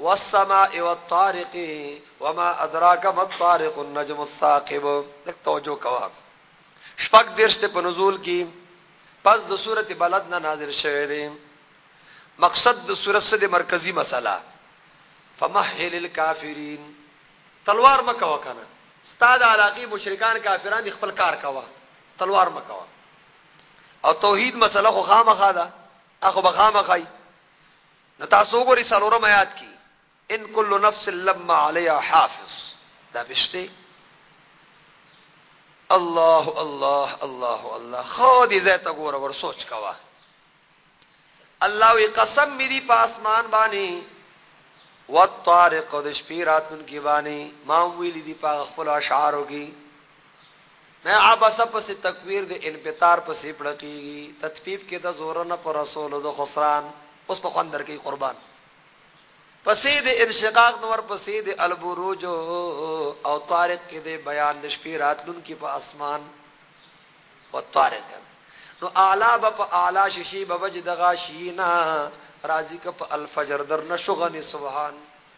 والسماء والطارق وما ادراك ما الطارق النجم الثاقب دک توجه کوا شپږ درش ته په نزول کې پس د سورته بلد نه نازل شوه دی مقصد د سورته سره مرکزی مسله فمحل الكافرين تلوار مکه وکنه استاد علاقی مشرکان کافران دي خپل کار کوا تلوار مکه او توحید مسله خو خامخا ده اخو بخامخای نو تاسو وګورئ څلورم آیات کې ان کل نفس لما علیها حافظ دا بشته الله الله الله الله خو دې زه ته ګوره ور سوچ کوا الله وی قسم می دی په اسمان باندې والطارق د شپې راتون کې باندې ما ویل دي په خپل اشعارو کې نه عبس پس تکویر د انبتار پس پړقیږي تطفیف کې د زور نه پر رسول د خسران اوس په خوندر کې قربان پسې د انشقاق نور پسې د البروج او طارق کې د بیان د شپې راتلون کې په اسمان او طارق نو اعلی به په اعلی ششي به وجد غاشینا راضی ک په الفجر در نشغنی سبحان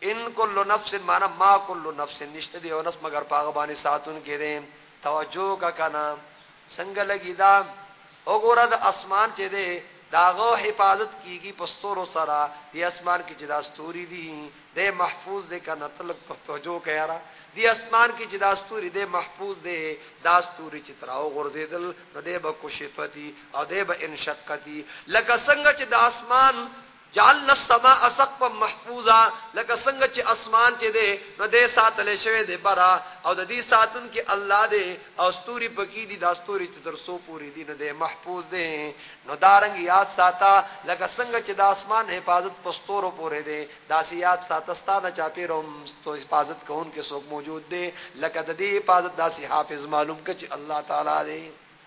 ان کل نفس معنی ما کل نفس نشته دی یو نفس مګر پاغه باندې ساتون کې دی توجه کا کنه څنګه لګی دا وګوره د اسمان چې دی داغه حفاظت کیږي پستورو سره دی اسمان کې چې دا ستوري دي د محفوظ دي کنه تلک توجه کیرا دی اسمان کې چې دا ستوري دی محفوظ دي دا ستوري چې تراو غرزیدل نو دی به کوشتوتی او دی به انشقتی لکه څنګه چې د اسمان جعلنا السماء سقفا محفوظا لکه څنګه چې اسمان چې دی نو دی ساتل شوی دی بره او د دې ساتونکی الله دی او ستوري پکې دي دا ستوري چې تر څو پورې دي نو دی محفوظ دی نو دا رنګ یاد ساته لکه څنګه چې د اسمان حفاظت په ستورو پورې دی دا سی یاد ساته ستانه چاپیرو ستو حفاظت کوونکې څوک موجود دی لکه د دې حفاظت داسې حافظ معلوم کړي چې الله تعالی دی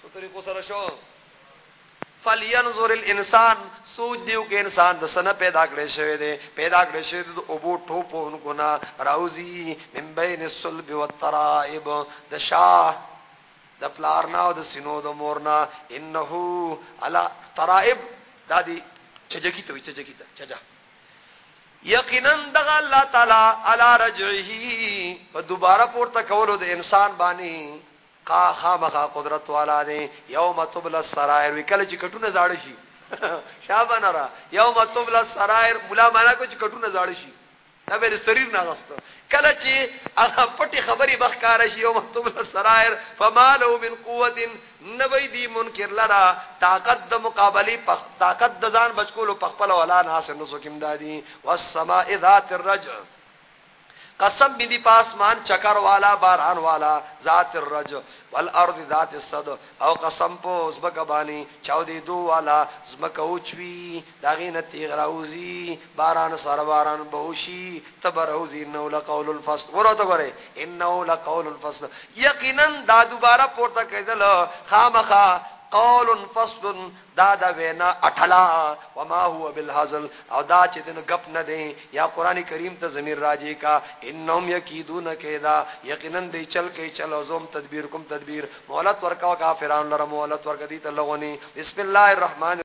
سو طریقو سره شو فلینظر الانسان سوچ دیو کې انسان د سنه پیدا کړی شوی دی پیدا کړی شوی دی او بو ټوپو انکو نا راوزی من بین الصلب والترائب د شاه د پلارنا او د سینو د مورنا انه علا ترائب دادی چجکی ته چجکی ته چجا یقینا دغه الله تعالی علی رجعه په دوباره پورته کولو د انسان باندې قا خامخا قدرت والا دی یوم تبل السرائر وکله چې کټونه زاړه شي شابه نه را یوم تبل السرائر مولا معنا کو چې کټونه زاړه شي دا به سریر نه غستو کله چې هغه پټي خبري بخکار شي یوم تبل السرائر فما له من قوت نه وي دي منکر لره طاقت د مقابلي په طاقت د ځان بچ کولو په خپل ولا نه حاصل نسو کيم دادي والسماء ذات الرجع قسم می دی پاسمان چکر والا باران والا ذات الرج والارض ذات الصد او قسم په زمکه باندې چاو دی دو والا زمکه اوچوي داغی نه تیغ راوزی باران سر باران بوشی تبر اوزی انه لقول الفصل ورو ته غره انه لقول الفصل یقینا دا دوباره پورته کیدل خامخا قول فصل دا دا وینا اٹلا وما هو بالهزل او دا چې دن غپ نه دی یا قران کریم ته زمير راځي کا انهم یکیدون کیدا یقینا دی چل کې چل او زوم تدبیر کوم تدبیر مولات ورکا کافرانو لره مولات ورګدی ته لغونی بسم الله الرحمن